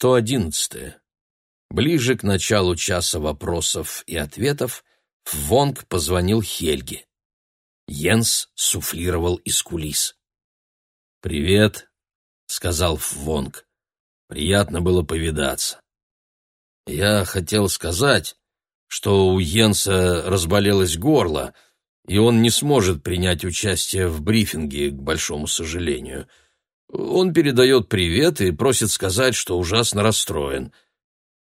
111. Ближе к началу часа вопросов и ответов в Вонг позвонил Хельге. Йенс суфлировал из кулис. «Привет», — сказал Вонг. «Приятно было повидаться. Я хотел сказать, что у Йенса разболелось горло, и он не сможет принять участие в брифинге, к большому сожалению. Он передает привет и просит сказать, что ужасно расстроен.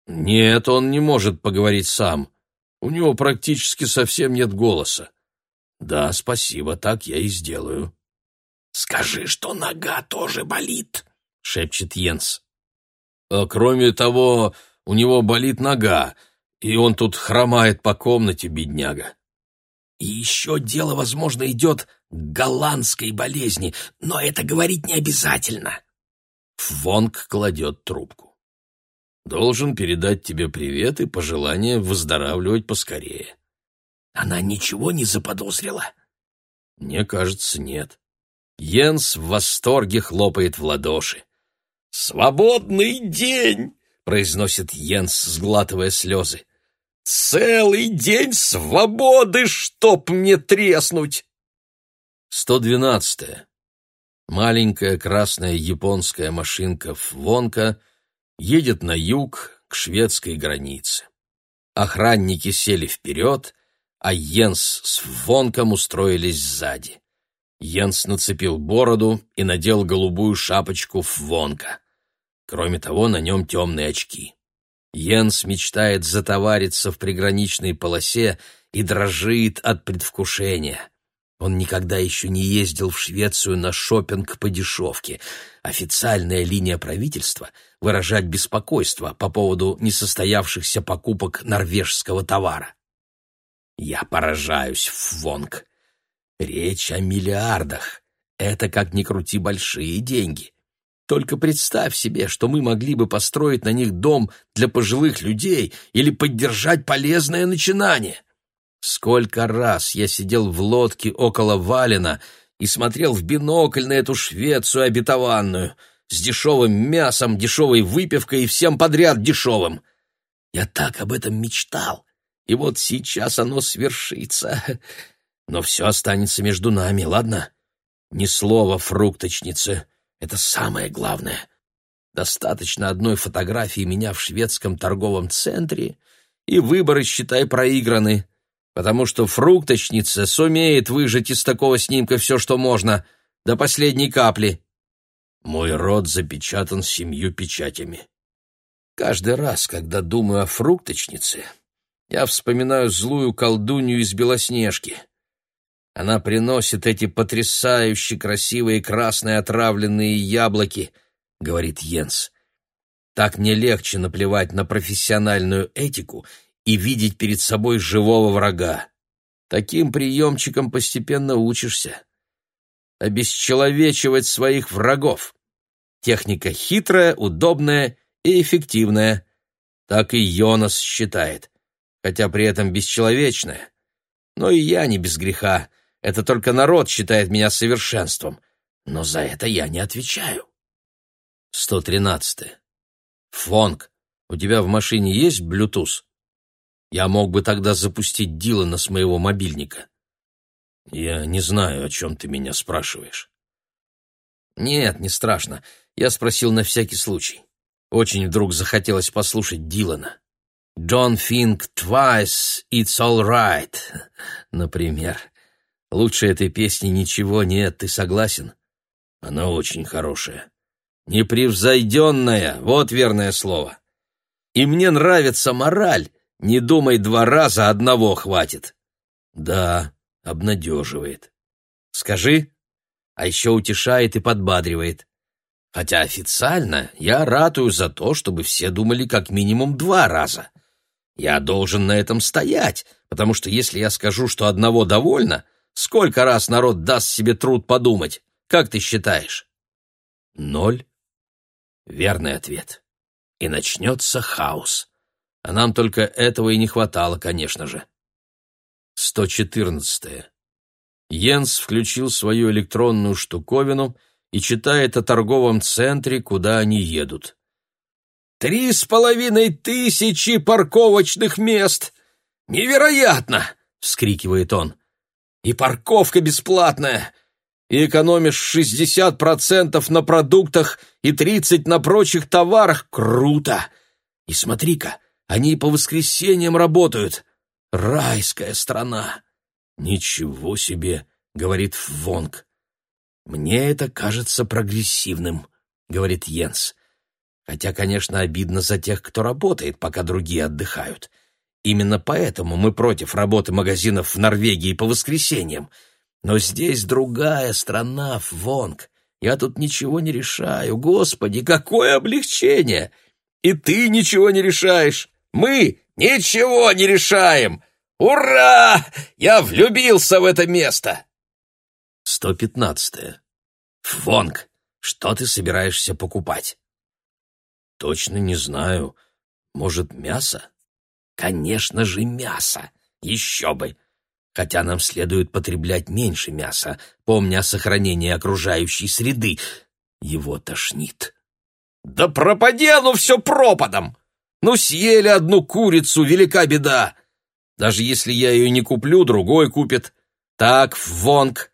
Нет, он не может поговорить сам. У него практически совсем нет голоса. Да, спасибо, так я и сделаю. Скажи, что нога тоже болит, шепчет Йенс. А кроме того, у него болит нога, и он тут хромает по комнате, бедняга. И еще дело, возможно, идет голландской болезни, но это говорить не обязательно. Фонг кладет трубку. Должен передать тебе привет и пожелание выздоравливать поскорее. Она ничего не заподозрила? Мне кажется, нет. Йенс в восторге хлопает в ладоши. «Свободный день!» — произносит Йенс, сглатывая слезы. «Целый день свободы, чтоб мне треснуть!» Сто двенадцатое. Маленькая красная японская машинка Вонка едет на юг к шведской границе. Охранники сели вперед, а Йенс с Вонком устроились сзади. Йенс нацепил бороду и надел голубую шапочку Вонка. Кроме того, на нем темные очки. Йенс мечтает затовариться в приграничной полосе и дрожит от предвкушения. Он никогда еще не ездил в Швецию на шопинг по дешевке. Официальная линия правительства — выражать беспокойство по поводу несостоявшихся покупок норвежского товара. Я поражаюсь, Фвонг. Речь о миллиардах. Это, как ни крути, большие деньги. Только представь себе, что мы могли бы построить на них дом для пожилых людей или поддержать полезное начинание. Сколько раз я сидел в лодке около Валена и смотрел в бинокль на эту Швецию обетованную, с дешевым мясом, дешевой выпивкой и всем подряд дешевым. Я так об этом мечтал, и вот сейчас оно свершится. Но все останется между нами, ладно? Ни слова фрукточницы. Это самое главное. Достаточно одной фотографии меня в шведском торговом центре, и выборы, считай, проиграны, потому что фрукточница сумеет выжать из такого снимка все, что можно, до последней капли. Мой рот запечатан семью печатями. Каждый раз, когда думаю о фрукточнице, я вспоминаю злую колдунью из Белоснежки. Она приносит эти потрясающе красивые красные отравленные яблоки, — говорит Йенс. Так мне легче наплевать на профессиональную этику и видеть перед собой живого врага. Таким приемчиком постепенно учишься. Обесчеловечивать своих врагов. Техника хитрая, удобная и эффективная. Так и Йонас считает хотя при этом бесчеловечное. Но и я не без греха. Это только народ считает меня совершенством. Но за это я не отвечаю. 113. Фонг, у тебя в машине есть Bluetooth? Я мог бы тогда запустить Дилана с моего мобильника. Я не знаю, о чем ты меня спрашиваешь. Нет, не страшно. Я спросил на всякий случай. Очень вдруг захотелось послушать Дилана. «Don't think twice, it's all right», например. Лучше этой песни ничего нет, ты согласен? Она очень хорошая. Непревзойденная, вот верное слово. И мне нравится мораль. Не думай два раза, одного хватит. Да, обнадеживает. Скажи. А еще утешает и подбадривает. Хотя официально я ратую за то, чтобы все думали как минимум два раза. Я должен на этом стоять, потому что если я скажу, что одного довольно, сколько раз народ даст себе труд подумать? Как ты считаешь? Ноль. Верный ответ. И начнется хаос. А нам только этого и не хватало, конечно же. 114. Йенс включил свою электронную штуковину и читает о торговом центре, куда они едут. Три с половиной тысячи парковочных мест! Невероятно!» — вскрикивает он. «И парковка бесплатная! И экономишь 60% на продуктах и 30% на прочих товарах! Круто! И смотри-ка, они по воскресеньям работают! Райская страна!» «Ничего себе!» — говорит Вонг. «Мне это кажется прогрессивным», — говорит Йенс. «Хотя, конечно, обидно за тех, кто работает, пока другие отдыхают. Именно поэтому мы против работы магазинов в Норвегии по воскресеньям. Но здесь другая страна, Вонг. Я тут ничего не решаю. Господи, какое облегчение! И ты ничего не решаешь. Мы ничего не решаем. Ура! Я влюбился в это место!» 115. Фонг, что ты собираешься покупать? Точно не знаю. Может, мясо? Конечно же, мясо. Еще бы. Хотя нам следует потреблять меньше мяса, помня о сохранении окружающей среды. Его тошнит. Да пропади оно все пропадом! Ну, съели одну курицу, велика беда. Даже если я ее не куплю, другой купит. Так, Вонг,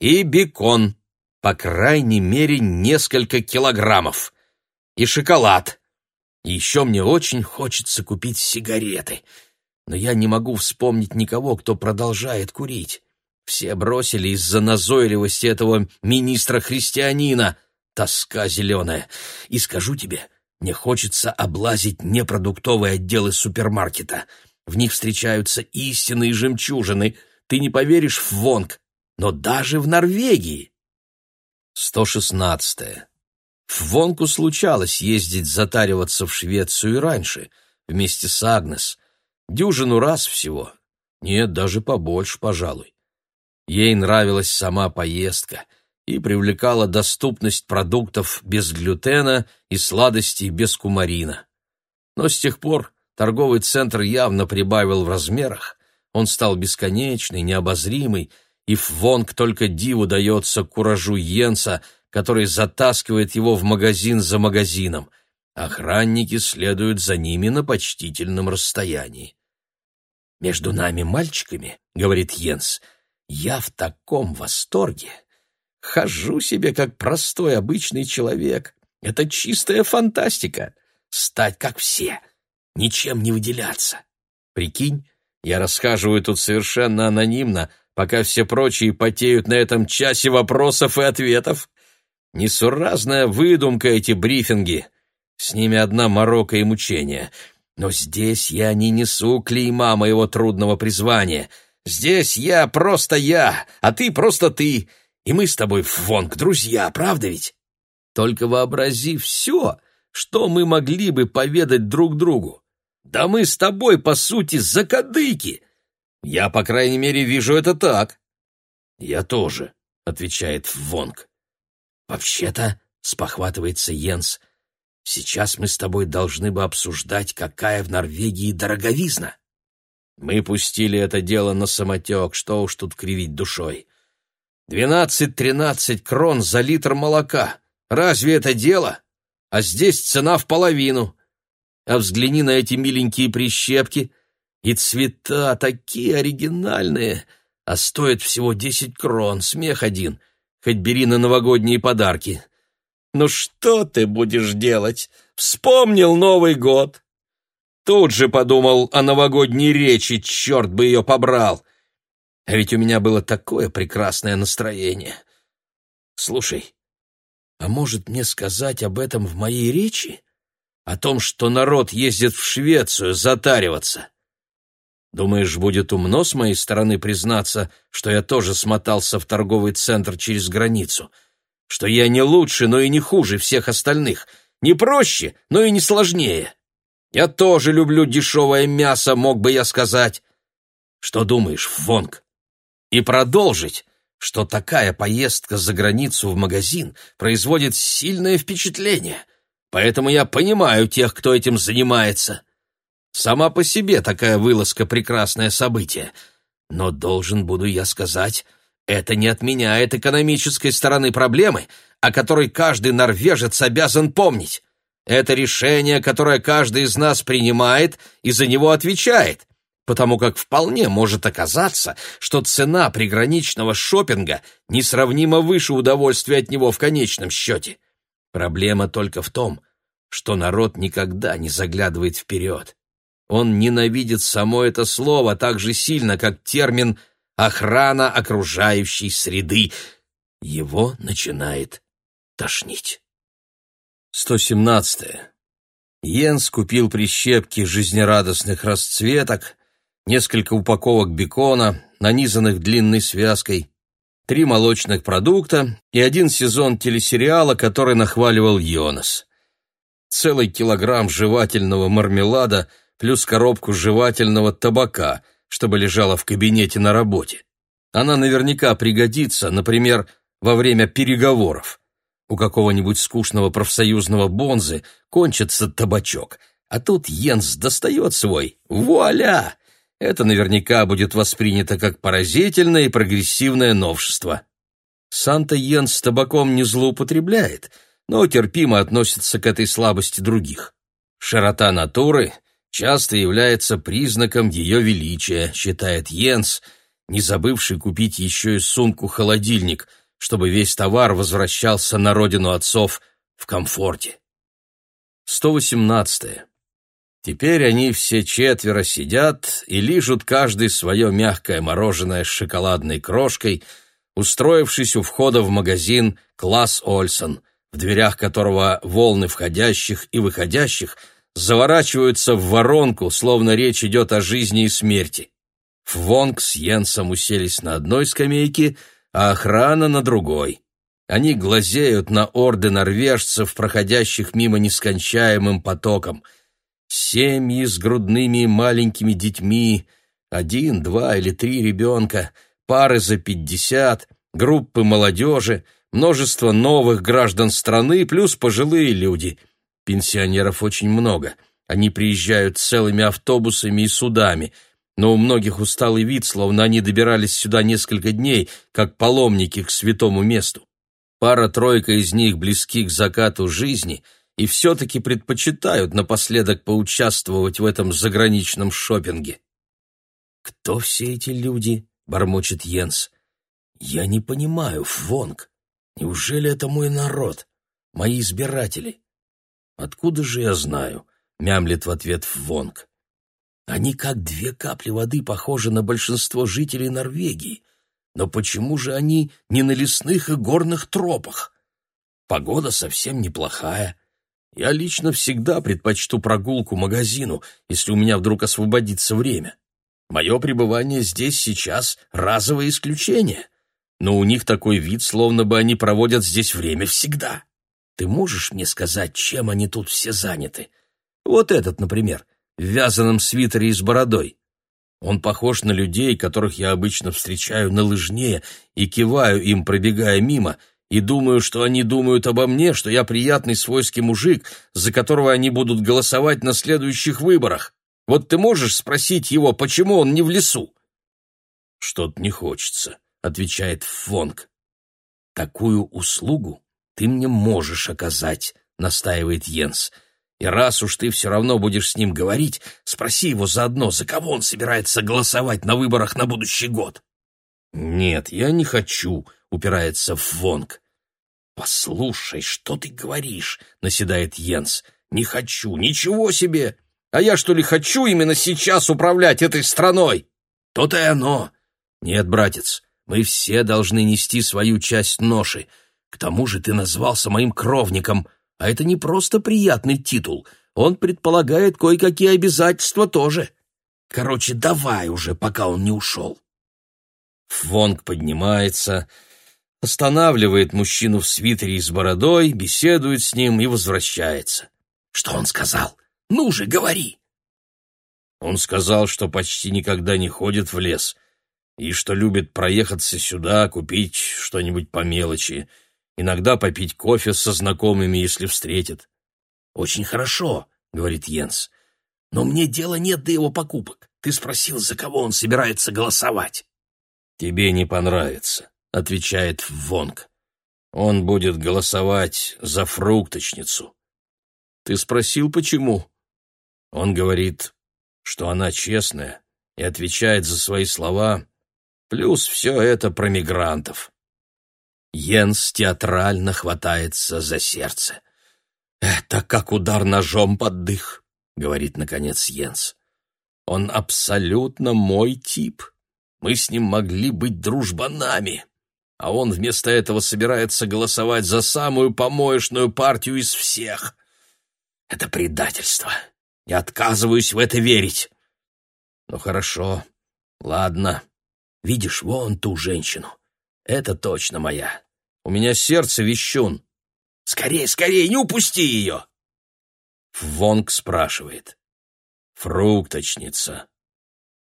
и бекон, по крайней мере, несколько килограммов, и шоколад. еще мне очень хочется купить сигареты, но я не могу вспомнить никого, кто продолжает курить. Все бросили из-за назойливости этого министра-христианина. Тоска зеленая. И скажу тебе, мне хочется облазить непродуктовые отделы супермаркета. В них встречаются истинные жемчужины. Ты не поверишь в Вонг, но даже в Норвегии. 116. В Вонку случалось ездить затариваться в Швецию раньше, вместе с Агнес. Дюжину раз всего. Нет, даже побольше, пожалуй. Ей нравилась сама поездка и привлекала доступность продуктов без глютена и сладостей без кумарина. Но с тех пор торговый центр явно прибавил в размерах, он стал бесконечный, необозримый, и Фвонг только диву дается куражу Йенса, который затаскивает его в магазин за магазином. Охранники следуют за ними на почтительном расстоянии. «Между нами, мальчиками, — говорит Йенс, — я в таком восторге. Хожу себе как простой обычный человек. Это чистая фантастика. Стать как все, ничем не выделяться. Прикинь, я рассказываю тут совершенно анонимно, пока все прочие потеют на этом часе вопросов и ответов. Несуразная выдумка эти брифинги. С ними одна морока и мучение. Но здесь я не несу клейма моего трудного призвания. Здесь я просто я, а ты просто ты. И мы с тобой, Фонг, друзья, правда ведь? Только вообрази все, что мы могли бы поведать друг другу. Да мы с тобой, по сути, закадыки. Я, по крайней мере, вижу это так. Я тоже, отвечает Вонг. Вообще-то, спохватывается Йенс, сейчас мы с тобой должны бы обсуждать, какая в Норвегии дороговизна. Мы пустили это дело на самотек, что уж тут кривить душой. Двенадцать-тринадцать крон за литр молока. Разве это дело? А здесь цена в половину. А взгляни на эти миленькие прищепки, и цвета такие оригинальные, а стоят всего десять крон, смех один, хоть бери на новогодние подарки. Ну что ты будешь делать? Вспомнил Новый год. Тут же подумал о новогодней речи, черт бы ее побрал. А ведь у меня было такое прекрасное настроение. Слушай, а может мне сказать об этом в моей речи? О том, что народ ездит в Швецию затариваться? Думаешь, будет умно с моей стороны признаться, что я тоже смотался в торговый центр через границу? Что я не лучше, но и не хуже всех остальных, не проще, но и не сложнее? Я тоже люблю дешевое мясо, мог бы я сказать. Что думаешь, Фонг? И продолжить, что такая поездка за границу в магазин производит сильное впечатление. Поэтому я понимаю тех, кто этим занимается. Сама по себе такая вылазка — прекрасное событие. Но должен буду я сказать, это не отменяет экономической стороны проблемы, о которой каждый норвежец обязан помнить. Это решение, которое каждый из нас принимает и за него отвечает, потому как вполне может оказаться, что цена приграничного шопинга несравнимо выше удовольствия от него в конечном счете. Проблема только в том, что народ никогда не заглядывает вперед. Он ненавидит само это слово так же сильно, как термин «охрана окружающей среды». Его начинает тошнить. 117. Йенс купил прищепки жизнерадостных расцветок, несколько упаковок бекона, нанизанных длинной связкой, три молочных продукта и один сезон телесериала, который нахваливал Йонас. Целый килограмм жевательного мармелада плюс коробку жевательного табака, чтобы лежала в кабинете на работе. Она наверняка пригодится, например, во время переговоров. У какого-нибудь скучного профсоюзного бонзы кончится табачок, а тут Йенс достает свой. Вуаля! Это наверняка будет воспринято как поразительное и прогрессивное новшество. Санта Йенс с табаком не злоупотребляет, но терпимо относится к этой слабости других. Широта натуры часто является признаком ее величия, считает Йенс, не забывший купить еще и сумку-холодильник – чтобы весь товар возвращался на родину отцов в комфорте. 118. Теперь они все четверо сидят и лижут каждый свое мягкое мороженое с шоколадной крошкой, устроившись у входа в магазин «Класс Ольсон», в дверях которого волны входящих и выходящих заворачиваются в воронку, словно речь идет о жизни и смерти. Фвонг с Йенсом уселись на одной скамейке — а охрана на другой. Они глазеют на орды норвежцев, проходящих мимо нескончаемым потоком. Семьи с грудными маленькими детьми, один, два или три ребенка, пары за пятьдесят, группы молодежи, множество новых граждан страны, плюс пожилые люди. Пенсионеров очень много. Они приезжают целыми автобусами и судами – но у многих усталый вид, словно они добирались сюда несколько дней, как паломники к святому месту. Пара-тройка из них близки к закату жизни и все-таки предпочитают напоследок поучаствовать в этом заграничном шопинге. «Кто все эти люди?» — бормочет Йенс. «Я не понимаю, Фвонг. Неужели это мой народ? Мои избиратели?» «Откуда же я знаю?» — мямлет в ответ Фвонг. Они как две капли воды похожи на большинство жителей Норвегии. Но почему же они не на лесных и горных тропах? Погода совсем неплохая. Я лично всегда предпочту прогулку магазину, если у меня вдруг освободится время. Мое пребывание здесь сейчас — разовое исключение. Но у них такой вид, словно бы они проводят здесь время всегда. Ты можешь мне сказать, чем они тут все заняты? Вот этот, например — в вязаном свитере и с бородой. Он похож на людей, которых я обычно встречаю на лыжне и киваю им, пробегая мимо, и думаю, что они думают обо мне, что я приятный свойский мужик, за которого они будут голосовать на следующих выборах. Вот ты можешь спросить его, почему он не в лесу? Что-то не хочется, отвечает Фонг. Такую услугу ты мне можешь оказать, настаивает Йенс. И раз уж ты все равно будешь с ним говорить, спроси его заодно, за кого он собирается голосовать на выборах на будущий год. «Нет, я не хочу», — упирается в Вонг. «Послушай, что ты говоришь?» — наседает Йенс. «Не хочу, ничего себе! А я что ли хочу именно сейчас управлять этой страной?» «То-то и оно!» «Нет, братец, мы все должны нести свою часть ноши. К тому же ты назвался моим кровником», а это не просто приятный титул, он предполагает кое-какие обязательства тоже. Короче, давай уже, пока он не ушел. Фонг поднимается, останавливает мужчину в свитере и с бородой, беседует с ним и возвращается. Что он сказал? Ну же, говори. Он сказал, что почти никогда не ходит в лес и что любит проехаться сюда, купить что-нибудь по мелочи, иногда попить кофе со знакомыми, если встретит. «Очень хорошо», — говорит Йенс. «Но мне дела нет до его покупок. Ты спросил, за кого он собирается голосовать». «Тебе не понравится», — отвечает Вонг. «Он будет голосовать за фрукточницу». Ты спросил, почему?» Он говорит, что она честная и отвечает за свои слова, плюс все это про мигрантов. Йенс театрально хватается за сердце. «Это как удар ножом под дых», — говорит, наконец, Йенс. «Он абсолютно мой тип. Мы с ним могли быть дружбанами, а он вместо этого собирается голосовать за самую помоечную партию из всех. Это предательство. Я отказываюсь в это верить». «Ну хорошо, ладно. Видишь, вон ту женщину. Это точно моя. У меня сердце вещун. Скорее, скорее, не упусти ее!» Вонг спрашивает. «Фрукточница».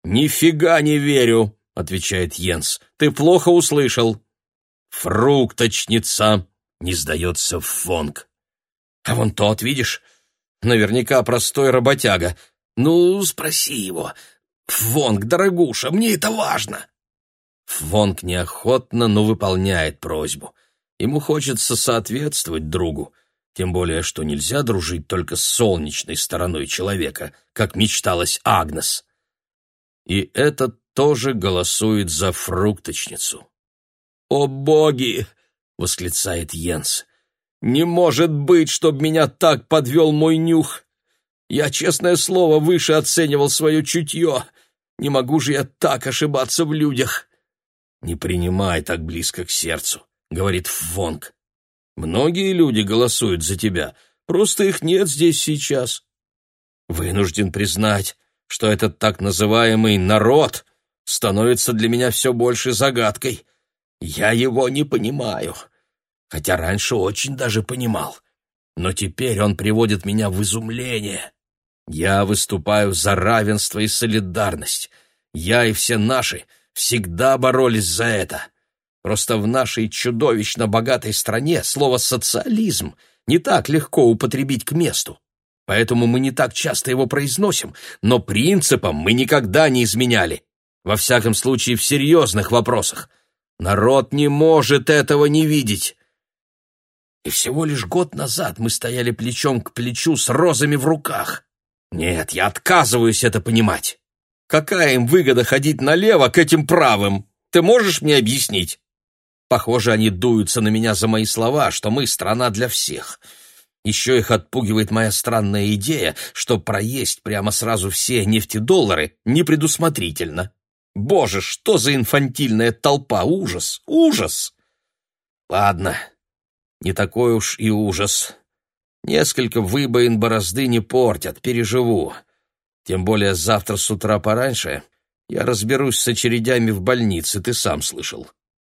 «Нифига не верю!» — отвечает Йенс. «Ты плохо услышал». «Фрукточница!» — не сдается Фонг. «А вон тот, видишь? Наверняка простой работяга. Ну, спроси его. Фонг, дорогуша, мне это важно!» Фонг неохотно, но выполняет просьбу. Ему хочется соответствовать другу, тем более что нельзя дружить только с солнечной стороной человека, как мечталась Агнес. И этот тоже голосует за фрукточницу. «О боги!» — восклицает Йенс. «Не может быть, чтоб меня так подвел мой нюх! Я, честное слово, выше оценивал свое чутье. Не могу же я так ошибаться в людях!» «Не принимай так близко к сердцу», — говорит Фонг. «Многие люди голосуют за тебя, просто их нет здесь сейчас. Вынужден признать, что этот так называемый «народ» становится для меня все больше загадкой. Я его не понимаю, хотя раньше очень даже понимал. Но теперь он приводит меня в изумление. Я выступаю за равенство и солидарность. Я и все наши — всегда боролись за это. Просто в нашей чудовищно богатой стране слово «социализм» не так легко употребить к месту. Поэтому мы не так часто его произносим, но принципам мы никогда не изменяли. Во всяком случае, в серьезных вопросах. Народ не может этого не видеть. И всего лишь год назад мы стояли плечом к плечу с розами в руках. Нет, я отказываюсь это понимать. Какая им выгода ходить налево к этим правым? Ты можешь мне объяснить? Похоже, они дуются на меня за мои слова, что мы страна для всех. Еще их отпугивает моя странная идея, что проесть прямо сразу все нефтедоллары непредусмотрительно. Боже, что за инфантильная толпа! Ужас! Ужас! Ладно, не такой уж и ужас. Несколько выбоин борозды не портят, переживу. Тем более завтра с утра пораньше я разберусь с очередями в больнице, ты сам слышал.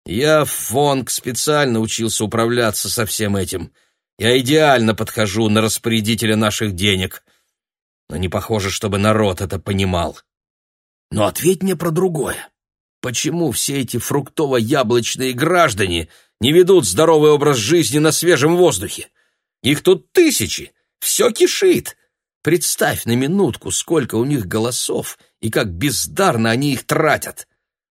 Я, Фонг, специально учился управляться со всем этим. Я идеально подхожу на распорядителя наших денег. Но не похоже, чтобы народ это понимал. Но ответь мне про другое. Почему все эти фруктово-яблочные граждане не ведут здоровый образ жизни на свежем воздухе? Их тут тысячи, все кишит. Представь на минутку, сколько у них голосов и как бездарно они их тратят.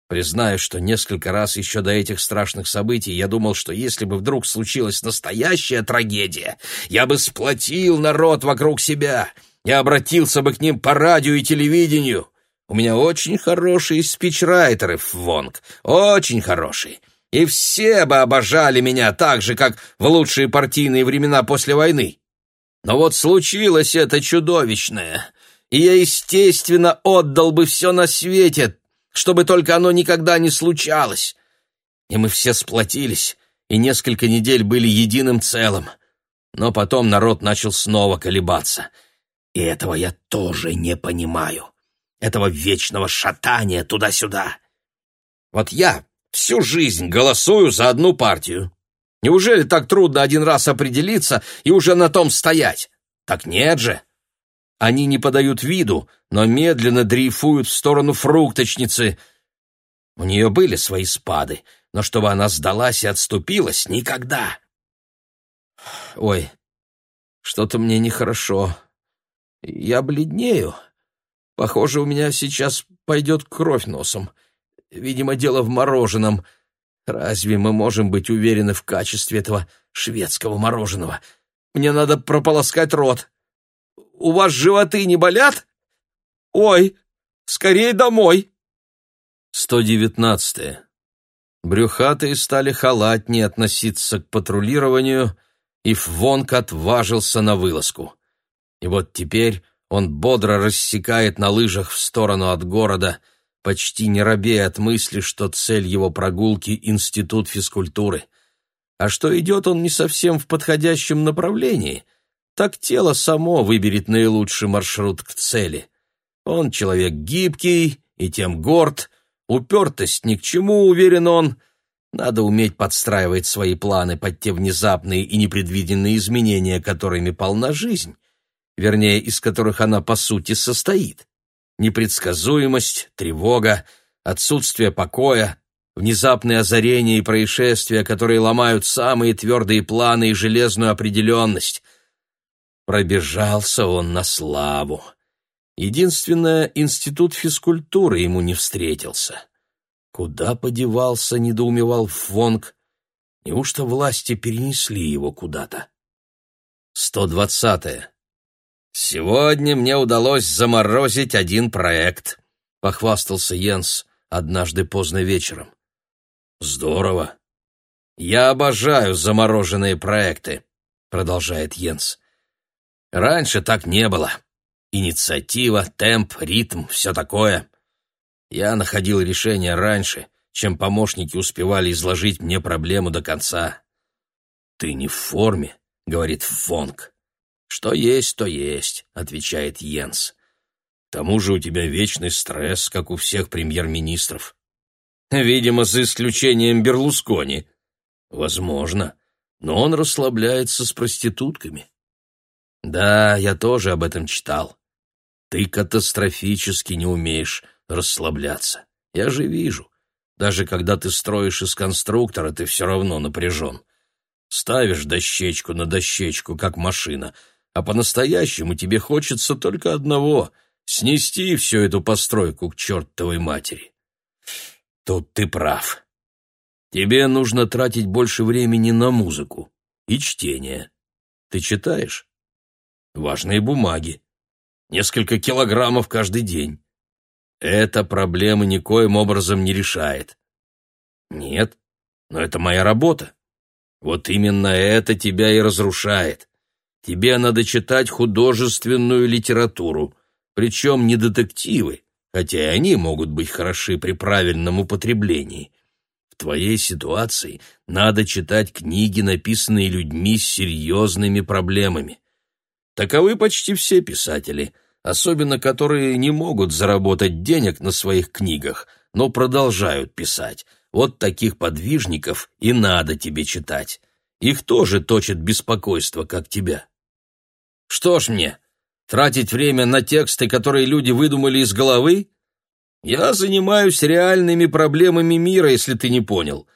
Признаю, что несколько раз еще до этих страшных событий я думал, что если бы вдруг случилась настоящая трагедия, я бы сплотил народ вокруг себя, я обратился бы к ним по радио и телевидению. У меня очень хорошие спичрайтеры, Вонг, очень хорошие. И все бы обожали меня так же, как в лучшие партийные времена после войны. Но вот случилось это чудовищное, и я, естественно, отдал бы все на свете, чтобы только оно никогда не случалось. И мы все сплотились, и несколько недель были единым целым. Но потом народ начал снова колебаться. И этого я тоже не понимаю. Этого вечного шатания туда-сюда. Вот я всю жизнь голосую за одну партию. Неужели так трудно один раз определиться и уже на том стоять? Так нет же. Они не подают виду, но медленно дрейфуют в сторону фрукточницы. У нее были свои спады, но чтобы она сдалась и отступилась — никогда. Ой, что-то мне нехорошо. Я бледнею. Похоже, у меня сейчас пойдет кровь носом. Видимо, дело в мороженом — Разве мы можем быть уверены в качестве этого шведского мороженого? Мне надо прополоскать рот. у вас животы не болят? Ой, скорей домой!» 119. Брюхатые стали халатнее относиться к патрулированию, и Фвонг отважился на вылазку. И вот теперь он бодро рассекает на лыжах в сторону от города, почти не робея от мысли, что цель его прогулки — институт физкультуры. А что идет он не совсем в подходящем направлении, так тело само выберет наилучший маршрут к цели. Он человек гибкий и тем горд, упертость ни к чему, уверен он. Надо уметь подстраивать свои планы под те внезапные и непредвиденные изменения, которыми полна жизнь вернее, из которых она по сути состоит. Непредсказуемость, тревога, отсутствие покоя, внезапные озарения и происшествия, которые ломают самые твердые планы и железную определенность. Пробежался он на славу. Единственное, институт физкультуры ему не встретился. Куда подевался, недоумевал Фонг. Неужто власти перенесли его куда-то? Сто двадцатое. «Сегодня мне удалось заморозить один проект», — похвастался Йенс однажды поздно вечером. «Здорово. Я обожаю замороженные проекты», — продолжает Йенс. «Раньше так не было. Инициатива, темп, ритм, все такое. Я находил решение раньше, чем помощники успевали изложить мне проблему до конца». «Ты не в форме», — говорит Фонг. «Что есть, то есть», — отвечает Йенс. «К тому же у тебя вечный стресс, как у всех премьер-министров». «Видимо, за исключением Берлускони». «Возможно, но он расслабляется с проститутками». «Да, я тоже об этом читал. Ты катастрофически не умеешь расслабляться. Я же вижу. Даже когда ты строишь из конструктора, ты все равно напряжен. Ставишь дощечку на дощечку, как машина, а по-настоящему тебе хочется только одного — снести всю эту постройку к чертовой матери. Тут ты прав. Тебе нужно тратить больше времени на музыку и чтение. Ты читаешь? Важные бумаги. Несколько килограммов каждый день. Это проблемы никоим образом не решает. Нет, но это моя работа. Вот именно это тебя и разрушает. Тебе надо читать художественную литературу, причем не детективы, хотя и они могут быть хороши при правильном употреблении. В твоей ситуации надо читать книги, написанные людьми с серьезными проблемами. Таковы почти все писатели, особенно которые не могут заработать денег на своих книгах, но продолжают писать. Вот таких подвижников и надо тебе читать. Их тоже точит беспокойство, как тебя. Что ж мне, тратить время на тексты, которые люди выдумали из головы? Я занимаюсь реальными проблемами мира, если ты не понял.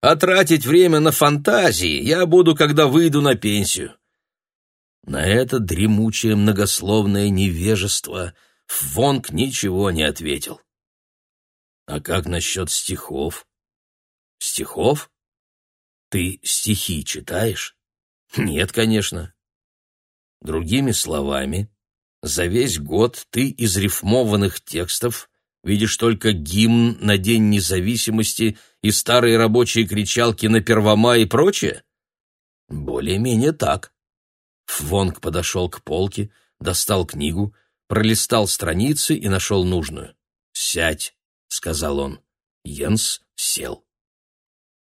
А тратить время на фантазии я буду, когда выйду на пенсию. На это дремучее многословное невежество Фонг ничего не ответил. А как насчет стихов? Стихов? Ты стихи читаешь? Нет, конечно. Другими словами, за весь год ты из рифмованных текстов видишь только гимн на День независимости и старые рабочие кричалки на Первомай и прочее? Более-менее так. Фвонг подошел к полке, достал книгу, пролистал страницы и нашел нужную. «Сядь», — сказал он. Йенс сел.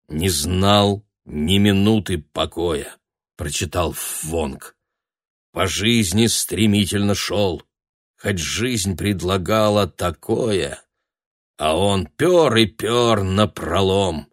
Не знал ни минуты покоя, прочитал Фвонг. По жизни стремительно шел, хоть жизнь предлагала такое, а он пер и пер напролом.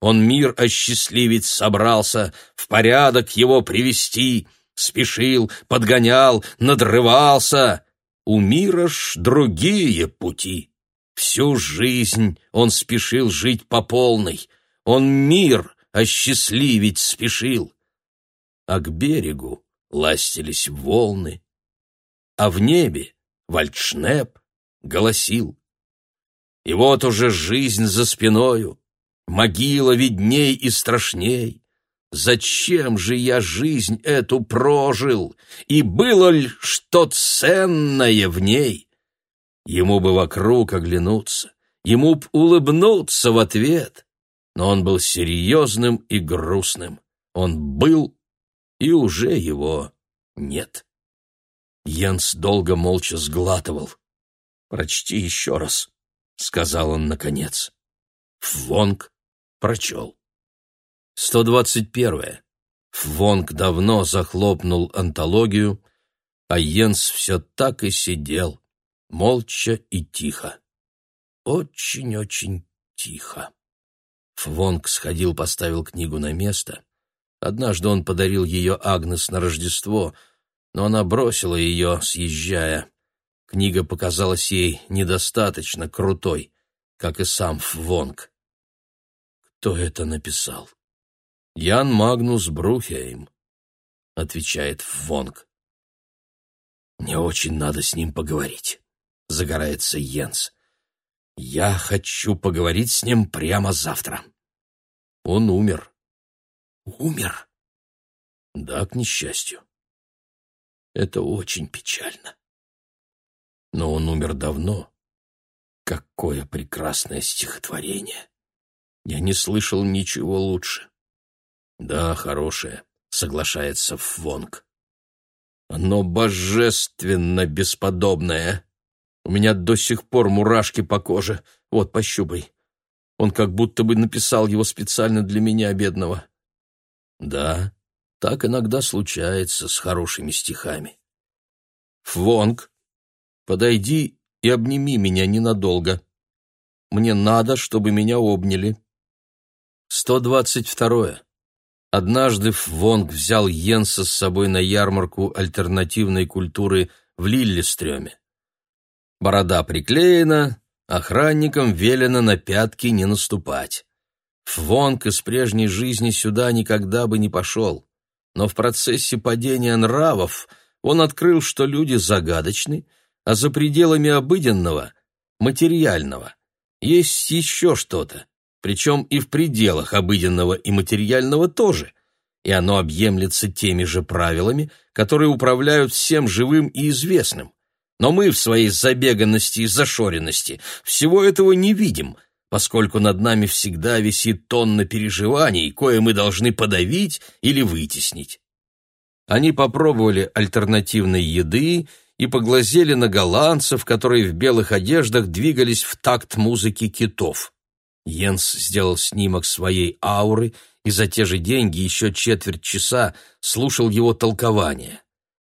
Он мир осчастливить собрался, в порядок его привести, спешил, подгонял, надрывался. У мира ж другие пути. Всю жизнь он спешил жить по полной. Он мир осчастливить спешил. А к берегу ластились волны, а в небе вальдшнеп голосил. И вот уже жизнь за спиною, могила видней и страшней, Зачем же я жизнь эту прожил? И было ли что ценное в ней? Ему бы вокруг оглянуться, ему б улыбнуться в ответ. Но он был серьезным и грустным. Он был, и уже его нет. Йенс долго молча сглатывал. «Прочти еще раз», — сказал он наконец. Фвонг прочел. Сто двадцать первое. Фвонг давно захлопнул антологию, а Йенс все так и сидел, молча и тихо. Очень-очень тихо. Фвонг сходил, поставил книгу на место. Однажды он подарил ее Агнес на Рождество, но она бросила ее, съезжая. Книга показалась ей недостаточно крутой, как и сам Фвонг. Кто это написал? Ян Магнус Брухейм, отвечает Фвонг. Мне очень надо с ним поговорить, загорается Йенс. Я хочу поговорить с ним прямо завтра. Он умер. Умер? Да, к несчастью. Это очень печально. Но он умер давно. Какое прекрасное стихотворение! Я не слышал ничего лучше. Да, хорошее, соглашается Фвонг. Оно божественно бесподобное. У меня до сих пор мурашки по коже. Вот, пощупай. Он как будто бы написал его специально для меня, бедного. Да, так иногда случается с хорошими стихами. Фвонг, подойди и обними меня ненадолго. Мне надо, чтобы меня обняли. Сто двадцать второе. Однажды Фвонг взял Йенса с собой на ярмарку альтернативной культуры в Лиллестреме. Борода приклеена, охранникам велено на пятки не наступать. Фвонг из прежней жизни сюда никогда бы не пошел, но в процессе падения нравов он открыл, что люди загадочны, а за пределами обыденного, материального, есть еще что-то, причем и в пределах обыденного и материального тоже, и оно объемлется теми же правилами, которые управляют всем живым и известным. Но мы в своей забеганности и зашоренности всего этого не видим, поскольку над нами всегда висит тонна переживаний, кое мы должны подавить или вытеснить. Они попробовали альтернативной еды и поглазели на голландцев, которые в белых одеждах двигались в такт музыки китов. Йенс сделал снимок своей ауры и за те же деньги еще четверть часа слушал его толкование.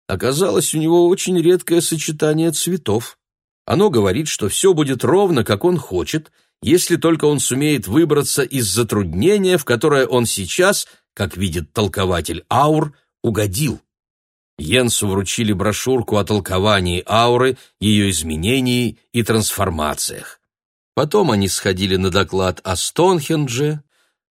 Оказалось, у него очень редкое сочетание цветов. Оно говорит, что все будет ровно, как он хочет, если только он сумеет выбраться из затруднения, в которое он сейчас, как видит толкователь аур, угодил. Йенсу вручили брошюрку о толковании ауры, ее изменении и трансформациях. Потом они сходили на доклад о Стоунхендже.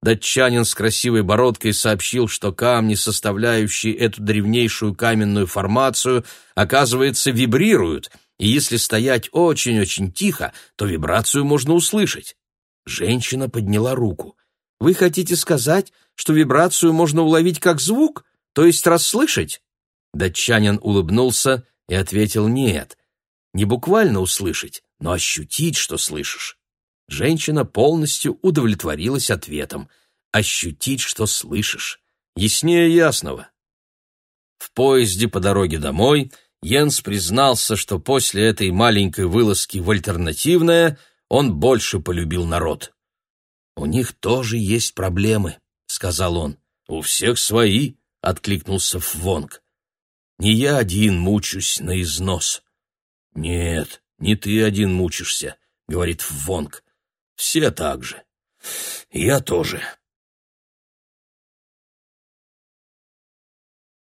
Датчанин с красивой бородкой сообщил, что камни, составляющие эту древнейшую каменную формацию, оказывается, вибрируют, и если стоять очень-очень тихо, то вибрацию можно услышать. Женщина подняла руку. «Вы хотите сказать, что вибрацию можно уловить как звук, то есть расслышать?» Датчанин улыбнулся и ответил «нет». Не буквально услышать, но ощутить, что слышишь. Женщина полностью удовлетворилась ответом. Ощутить, что слышишь. Яснее ясного. В поезде по дороге домой Йенс признался, что после этой маленькой вылазки в альтернативное он больше полюбил народ. «У них тоже есть проблемы», — сказал он. «У всех свои», — откликнулся Фвонг. «Не я один мучусь на износ». «Нет, не ты один мучишься», — говорит Фвонг. Все так же. Я тоже.